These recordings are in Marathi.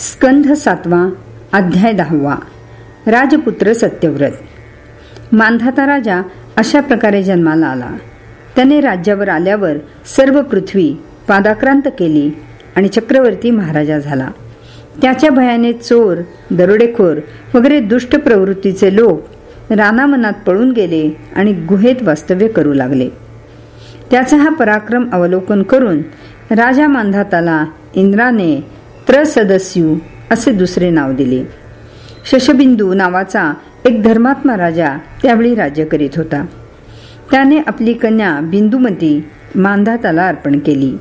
स्कंध सातवा अध्याय दहावा. राजपुत्र सत्यव्रत. मांधाता राजा अशा प्रकारे जन्माला आला. त्याने राज्यावर आल्यावर सर्व पृथ्वी पादाक्रांत केली आणि चक्रवर्ती महाराजा झाला. त्याच्या भयाने चोर दरोडेखोर वगैरे दुष्ट प्रवृत्तीचे लोक रानामनात पळून गेले आणि गुहेत वास्तव्य करू लागले. त्याचा हा पराक्रम अवलोकन करून राजा मांधाताला इंद्राने प्रसदस्यू असे दुसरे नाव दिले. शशबिंदू नावाचा एक धर्मात्मा राजा त्यावेळी राज्य करीत होता. त्याने आपली कन्या बिंदुमती मांधाताला अर्पण केली.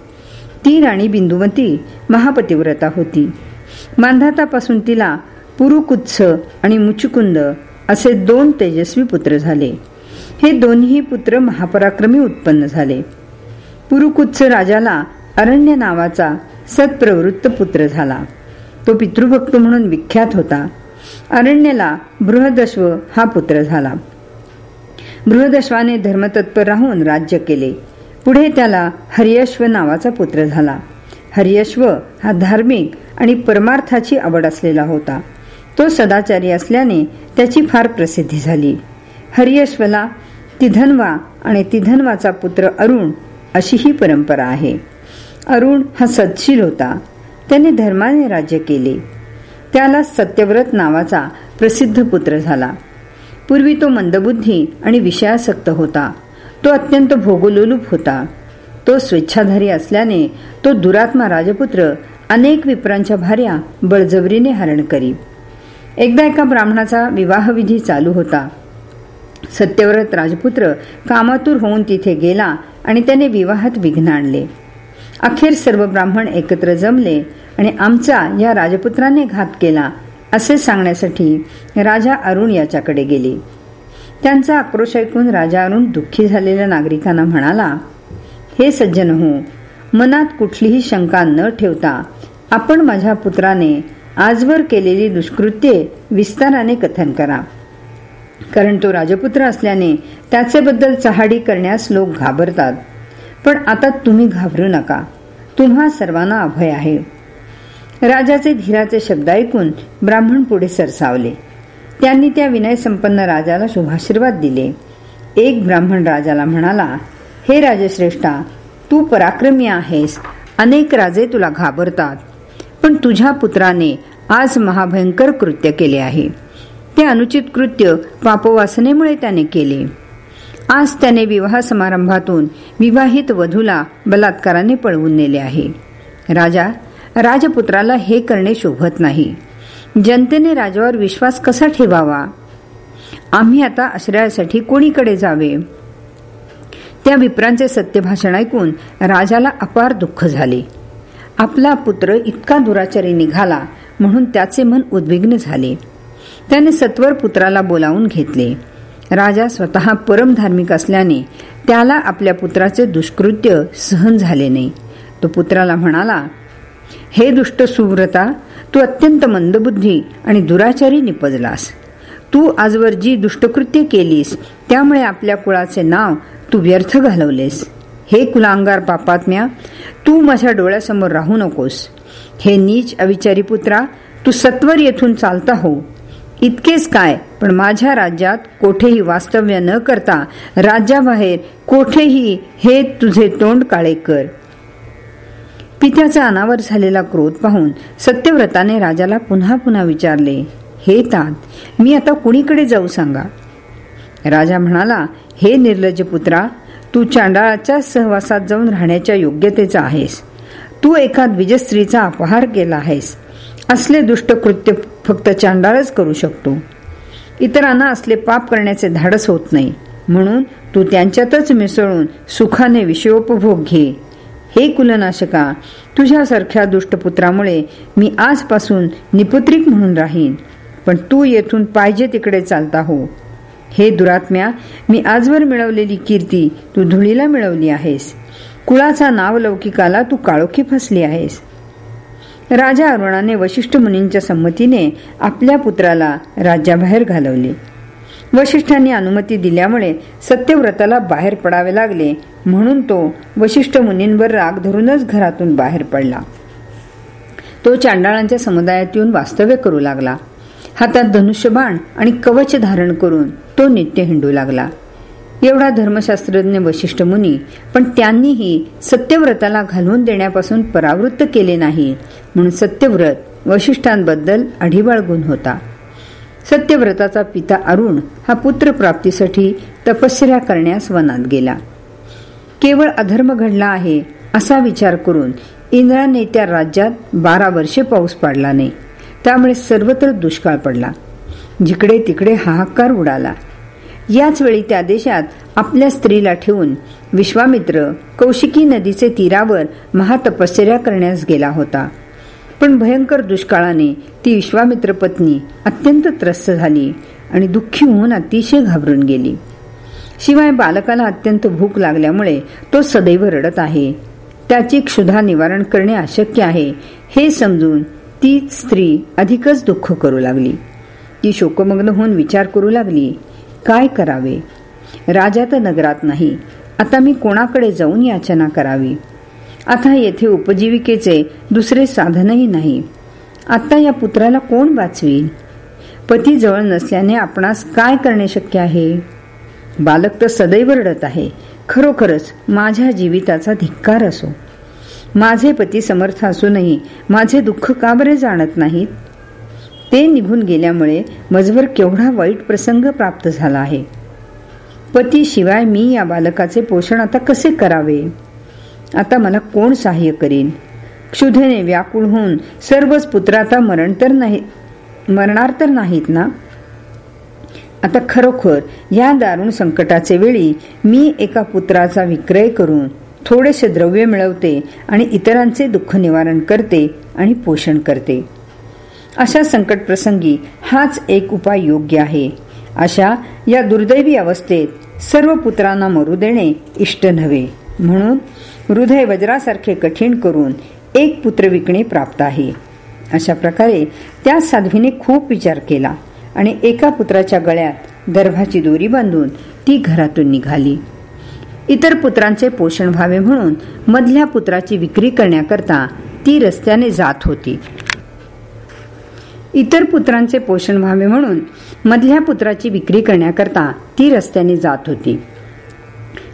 ती राणी बिंदुमती महापतिव्रता होती. मांधातापासून तिला पुरुकुत्स आणि मुचुकुंद असे दोन तेजस्वी पुत्र झाले. हे दोन्ही पुत्र महापराक्रमी उत्पन्न झाले. पुरुकुत्स राजाला अरण्य नावाचा सत्प्रवृत्त पुत्र झाला. तो पितृभक्त म्हणून विख्यात होता. अरण्यला बृहदश्व हा पुत्र झाला. बृहदश्वाने धर्मतत्पर राहून राज्य केले. पुढे त्याला हरियश्व नावाचा पुत्र झाला. हरियश्व हा धार्मिक आणि परमार्थाची आवड असलेला होता. तो सदाचारी असल्याने त्याची फार प्रसिद्धी झाली. हरियश्वला तिधनवा आणि तिधनवाचा पुत्र अरुण अशी ही परंपरा आहे. अरुण हा सदशील होता. त्याने धर्माने राज्य केले. त्याला सत्यव्रत नावाचा प्रसिद्ध पुत्र झाला. पूर्वी तो मंदबुद्धी आणि विषयासक्त होता. तो अत्यंत भोगोलोलूप होता. तो स्वेच्छाधारी असल्याने तो दुरात्मा राजपुत्र अनेक विप्रांच्या भार्या बळजबरीने हरण करी. एकदा एका ब्राह्मणाचा विवाहविधी चालू होता. सत्यव्रत राजपुत्र कामातूर होऊन तिथे गेला आणि त्याने विवाहात विघ्न आणले. अखेर सर्व ब्राह्मण एकत्र जमले आणि आमचा या राजपुत्राने घात केला असे सांगण्यासाठी राजा अरुण याच्याकडे गेले. त्यांचा आक्रोश ऐकून राजा अरुण दुःखी झालेल्या नागरिकांना म्हणाला हे सज्जन हो मनात कुठलीही शंका न ठेवता आपण माझ्या पुत्राने आजवर केलेली दुष्कृत्ये विस्ताराने कथन करा. कारण तो राजपुत्र असल्याने त्याचेबद्दल चहाडी करण्यास लोक घाबरतात. पण आता तुम्ही घाबरू नका. तुम्हा सर्वांना अभय आहे. राजाचे धीराचे शब्द ऐकून ब्राह्मण पुढे सरसावले. त्यांनी त्या विनय संपन्न राजाला शुभाशीर्वाद दिले. एक ब्राह्मण राजाला म्हणाला हे राजश्रेष्ठा तू पराक्रमी आहेस. अनेक राजे तुला घाबरतात. पण तुझ्या पुत्राने आज महाभयंकर कृत्य केले आहे. ते अनुचित कृत्य पापवासनेमुळे त्याने केले. आज त्याने विवाह समारंभातून विवाहित वधूला बलात्काराने पळवून नेले आहे. राजा राजपुत्राला हे करणे शोभत नाही. जनतेने राजावर विश्वास कसा ठेवावा? आम्ही आता आश्रयासाठी कोणीकडे जावे? त्या विप्रांचे सत्यभाषण ऐकून राजाला अपार दुःख झाले. आपला पुत्र इतका दुराचारी निघाला म्हणून त्याचे मन उद्विग्न झाले. त्याने सत्वर पुत्राला बोलावून घेतले. राजा स्वतः परमधार्मिक असल्याने त्याला आपल्या पुत्राचे दुष्कृत्य सहन झाले नाही. तो पुत्राला म्हणाला हे दुष्ट सुव्रता तू अत्यंत मंदबुद्धी आणि दुराचारी निपजलास. तू आजवर जी दुष्टकृत्य केलीस त्यामुळे आपल्या कुळाचे नाव तू व्यर्थ घालवलेस. हे कुलांगार पापात्म्या तू माझ्या डोळ्यासमोर राहू नकोस. हे नीच अविचारी पुत्रा तू सत्वर येथून चालता हो. इतकेच काय पण माझ्या राज्यात कोठेही वास्तव्य न करता राज्याबाहेर कोठेही हे तुझे तोंड काळे कर. पित्याचा अनावर झालेला क्रोध पाहून सत्यव्रताने राजाला पुन्हा पुन्हा विचारले हे तात मी आता कुणीकडे जाऊ सांगा? राजा म्हणाला हे निर्लज पुत्रा तू चांडाळाच्या सहवासात जाऊन राहण्याच्या योग्यतेचा आहेस. तू एका द्विजस्त्रीचा अपहार केला आहेस. असले दुष्ट कृत्य फक्त चांडाळच करू शकतो. इतरांना असले पाप करण्याचे धाडस होत नाही. म्हणून तू त्यांच्यातच मिसळून सुखाने विषयोपभोग घे. हे कुलनाशका तुझ्यासारख्या दुष्टपुत्रामुळे मी आजपासून निपुत्रिक म्हणून राहीन. पण तू येथून पाहिजे तिकडे चालता हो. हे दुरात्म्या मी आजवर मिळवलेली कीर्ती तू धुळीला मिळवली आहेस. कुळाचा नावलौकिकाला तू काळोखी फसली आहेस. राजा अरुणाने वशिष्ठ मुनींच्या संमतीने आपल्या पुत्राला राज्याबाहेर घालवले. वशिष्ठांनी अनुमती दिल्यामुळे सत्यव्रताला बाहेर पडावे लागले म्हणून तो वशिष्ठ मुनींवर राग धरूनच घरातून बाहेर पडला. तो चांडाळांच्या समुदायात येऊन वास्तव्य करू लागला. हातात धनुष्यबाण आणि कवच धारण करून तो नित्य हिंडू लागला. एवढा धर्मशास्त्रज्ञ वशिष्ठ मुनी पण त्यांनीही सत्यव्रताला घालवून देण्यापासून परावृत्त केले नाही. म्हणून सत्यव्रत वशिष्ठांबद्दल अढिबाळ गुण होता. सत्यव्रताचा पिता अरुण हा पुत्र प्राप्तीसाठी तपश्चर्या करण्यास वनात गेला. केवळ अधर्म घडला आहे असा विचार करून इंद्राने त्या राज्यात बारा वर्षे पाऊस पाडला नाही. त्यामुळे सर्वत्र दुष्काळ पडला. जिकडे तिकडे हाहाकार उडाला. याच वेळी त्या देशात आपल्या स्त्रीला ठेवून विश्वामित्र कौशिकी नदीचे तीरावर महातपश्चर्या करण्यास गेला होता. पण भयंकर दुष्काळाने ती विश्वामित्र पत्नी अत्यंत त्रस्त झाली आणि दुःखी होऊन अतिशय घाबरून गेली. शिवाय बालकाला अत्यंत भूक लागल्यामुळे तो सदैव रडत आहे. त्याची क्षुधा निवारण करणे अशक्य आहे हे समजून ती स्त्री अधिकच दुःख करू लागली. ती शोकमग्न होऊन विचार करू लागली काय करावे? राजा तर नगरात नाही. आता मी कोणाकडे जाऊन याचना करावी? आता येथे उपजीविकेचे दुसरे साधनही नाही. आता या पुत्राला कोण वाचवी पती जवळ नसल्याने आपणास काय करणे शक्य आहे? बालक तर सदैव रडत आहे. खरोखरच माझ्या जीविताचा धिक्कार असो. माझे पती समर्थ असूनही माझे दुःख का बरे जाणत नाहीत? ते निघून गेल्यामुळे मजवर केवढा वाईट प्रसंग प्राप्त झाला आहे. पती शिवाय मी या बालकाचे पोषण आता कसे करावे? आता मला कोण सहाय्य करीन? क्षुधेने व्याकुळ होऊन सर्वच पुत्राचा मरण तर नाही मरणार तर नाहीत ना? आता खरोखर या दारुण संकटाचे वेळी मी एका पुत्राचा विक्रय करून थोडेसे द्रव्य मिळवते आणि इतरांचे दुःख निवारण करते आणि पोषण करते. अशा संकट प्रसंगी हाच एक उपाय योग्य आहे. अशा या दुर्दैवी अवस्थेत सर्व पुत्रांना मरू देणे इष्ट नव्हे. म्हणून हृदय वज्रासारखे कठीण करून एक पुत्र विकणे प्राप्त आहे. अशा प्रकारे त्या साध्वीने खूप विचार केला आणि एका पुत्राच्या गळ्यात गर्भाची दोरी बांधून ती घरातून निघाली. इतर पुत्रांचे पोषण व्हावे म्हणून मधल्या पुत्राची विक्री करण्याकरता ती रस्त्याने जात होती. इतर पुत्रांचे पोषण व्हावे म्हणून मधल्या पुत्राची विक्री करण्याकरता ती रस्त्याने जात होती.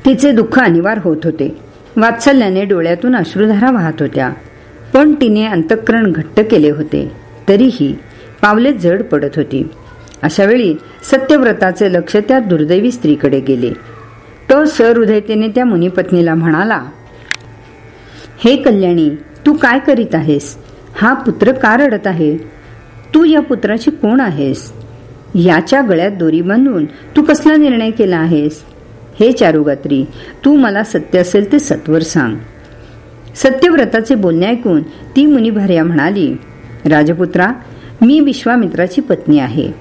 तिचे दुःख अनिवार्य होत होते. वात्सल्याने डोळ्यातून अश्रुधारा वाहत होत्या. पण तिने अंतःकरण घट्ट केले होते. तरीही पावले जड पडत होती. अशा वेळी सत्यव्रताचे लक्ष त्या दुर्दैवी स्त्रीकडे गेले. तो सहृदयतेने त्या मुनिपत्नीला म्हणाला हे कल्याणी तू काय करीत आहेस? हा पुत्र का रडत आहे? तू या पुत्राची कोण आहेस? याच्या गळ्यात दोरी बांधून तू कसला निर्णय केला आहेस? हे चारुगात्री तू मला सत्य असेल ते सत्वर सांग. सत्यव्रताचे बोलणे ऐकून ती मुनिभार्या म्हणाली राजपुत्रा मी विश्वामित्राची पत्नी आहे.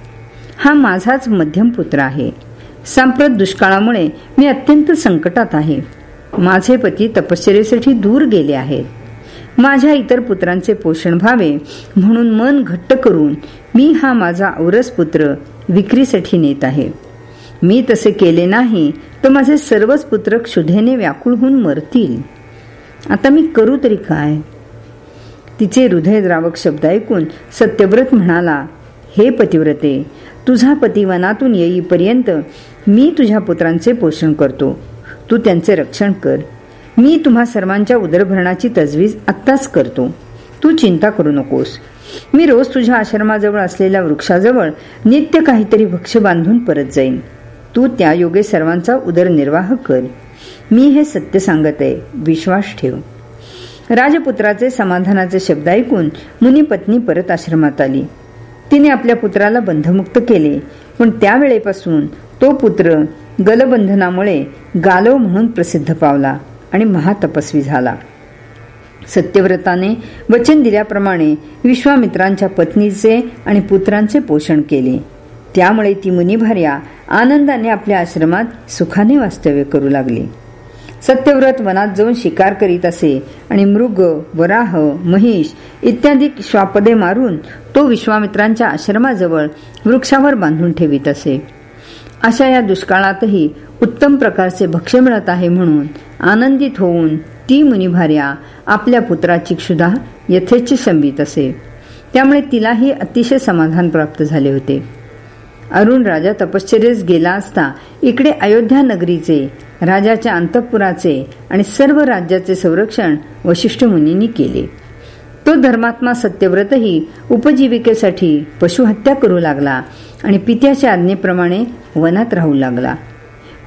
हा माझाच मध्यम पुत्र आहे. सांप्रत दुष्काळामुळे मी अत्यंत संकटात आहे. माझे पती तपश्चर्यासाठी दूर गेले आहेत. माझ्या इतर पुत्रांचे पोषण व्हावे म्हणून मन घट्ट करून मी हा माझा औरस पुत्र विक्रीसाठी नेत आहे. मी तसे केले नाही तर माझे सर्वच पुत्र क्षुधेने व्याकुळ होऊन मरतील. आता मी करू तरी काय? तिचे हृदयद्रावक शब्द ऐकून सत्यव्रत म्हणाला हे पतिव्रते तुझा पती वनातून येईपर्यंत मी तुझ्या पुत्रांचे पोषण करतो. तू त्यांचे रक्षण कर. मी तुम्हा सर्वांच्या उदरभरणाची तजवीज आत्ताच करतो. तू चिंता करू नकोस. मी रोज तुझ्या आश्रमाजवळ असलेल्या वृक्षाजवळ नित्य काहीतरी भक्ष बांधून परत जाईन. तू त्या योगे सर्वांचा उदरनिर्वाह कर. मी हे सत्य सांगत आहे. विश्वास ठेव. राजपुत्राचे समाधानाचे शब्द ऐकून मुनी पत्नी परत आश्रमात आली. तिने आपल्या पुत्राला बंधमुक्त केले. पण त्यावेळेपासून तो पुत्र गलबंधनामुळे गालव म्हणून प्रसिद्ध पावला आणि महातपस्वी झाला. सत्यव्रताने वचन दिल्याप्रमाणे विश्वामित्रांच्या पत्नीचे आणि पुत्रांचे पोषण केले. त्यामुळे ती मुनिभार्या आनंदाने आपल्या आश्रमात सुखाने वास्तव्य करू लागली. सत्यव्रत वनात जाऊन शिकार करीत असे आणि मृग वराह महिष इत्यादी श्वापदे मारून तो विश्वामित्रांच्या आश्रमाजवळ वृक्षावर बांधून ठेवीत असे. अशा या दुष्काळातही उत्तम प्रकारचे भक्ष्य मिळत आहे म्हणून आनंदित होऊन ती मुनिभार्या आपल्या पुत्राची क्षुधा यथेच्छ संबित असे. त्यामुळे तिलाही अतिशय समाधान प्राप्त झाले होते. अरुण राजा तपश्चर्येस गेला असता इकडे अयोध्या नगरीचे राजाच्या अंतपुराचे आणि सर्व राज्याचे संरक्षण वशिष्ठ मुनींनी केले. तो धर्मात्मा सत्यव्रतही उपजीविकेसाठी पशुहत्या करू लागला आणि पित्याच्या आज्ञेप्रमाणे वनात राहू लागला.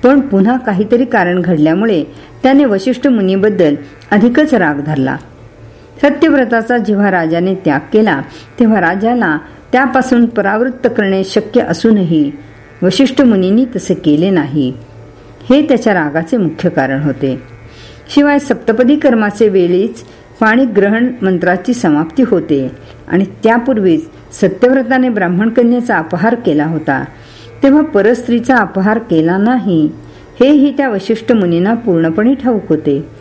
पण पुन्हा काहीतरी कारण घडल्यामुळे त्याने वशिष्ठ मुनीबद्दल अधिकच राग धरला. सत्यव्रताचा जेव्हा राजाने त्याग केला तेव्हा राजाला त्यापासून परावृत्त करणे शक्य असूनही वशिष्ठ मुनींनी तसे केले नाही. हे त्याच्या रागाचे मुख्य कारण होते. शिवाय सप्तपदी कर्माचे वेळीच पाणी ग्रहण मंत्राची समाप्ती होते आणि त्यापूर्वीच सत्यव्रताने ब्राह्मण कन्याचा अपहार केला होता. तेव्हा परस्त्रीचा अपहार केला नाही हेही त्या वशिष्ठ मुनींना पूर्णपणे ठाऊक होते.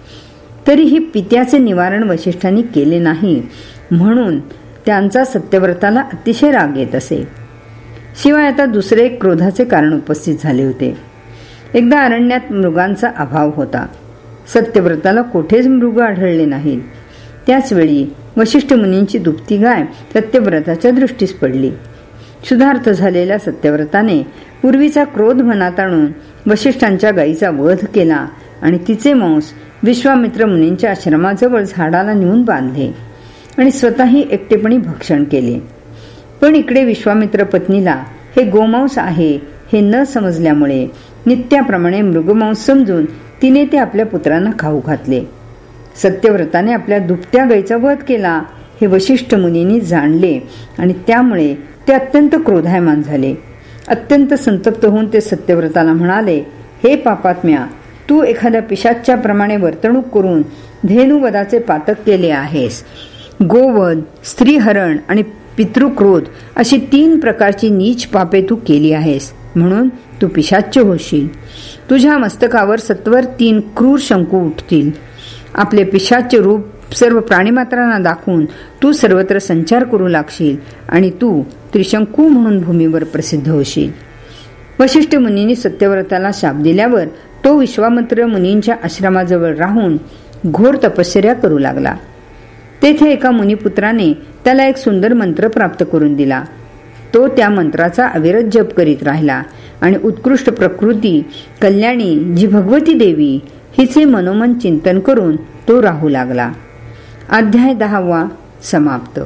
तरीही पित्याचे निवारण वशिष्ठांनी केले नाही. म्हणून त्यांचा सत्यव्रताला अतिशय राग येत असे. शिवाय आता दुसरे एक क्रोधाचे कारण उपस्थित झाले होते. एकदा अरण्यात मृगांचा अभाव होता. सत्यव्रताला कोठेच मृग आढळले नाहीत. त्याचवेळी वशिष्ठ मुनींची दुपती गाय सत्यव्रताच्या दृष्टीस पडली. सुधार्थ झालेल्या सत्यव्रताने पूर्वीचा क्रोध मनात आणून वशिष्ठांच्या गायीचा वध केला. आणि तिचे मांस विश्वामित्र मुनींच्या आश्रमाजवळ झाडाला नेऊन बांधले आणि स्वतःही एकटेपणी भक्षण केले. पण इकडे विश्वामित्र पत्नीला हे गोमांस आहे हे न समजल्यामुळे नित्याप्रमाणे मृगमांस समजून तिने ते आपल्या पुत्रांना खाऊ घातले. सत्यव्रताने आपल्या दुपट्या गायीचा वध केला हे वशिष्ठ मुनींनी जाणले आणि त्यामुळे ते अत्यंत क्रोधायमान झाले. अत्यंत संतप्त होऊन ते सत्यव्रताला म्हणाले हे पापात्म्या तू एखाद्या पिशाच्या प्रमाणे वर्तणूक करून धेनुवदाचे पातक केले आहेस. गोवध स्त्रीहरण आणि पितृक्रोध अशी तीन प्रकारची नीच पापे तू केली आहेस. म्हणून तू पिशाच्य होशील. तुझ्या मस्तकावर सत्वर तीन क्रूर शंकू उठतील. आपले पिशाच्य रूप सर्व प्राणीमात्रांना दाखवून तू सर्वत्र संचार करू लागशील आणि तू त्रिशंकू म्हणून भूमीवर प्रसिद्ध होशील. वशिष्ठ मुनींनी सत्यव्रताला शाप दिल्यावर तो विश्वामित्र मुनींच्या आश्रमाजवळ राहून घोर तपश्चर्या करू लागला. तेथे एका मुनिपुत्राने त्याला एक सुंदर मंत्र प्राप्त करून दिला. तो त्या मंत्राचा अविरत जप करीत राहिला आणि उत्कृष्ट प्रकृती कल्याणी जी भगवती देवी हिचे मनोमन चिंतन करून तो राहू लागला. अध्याय दहावा समाप्त.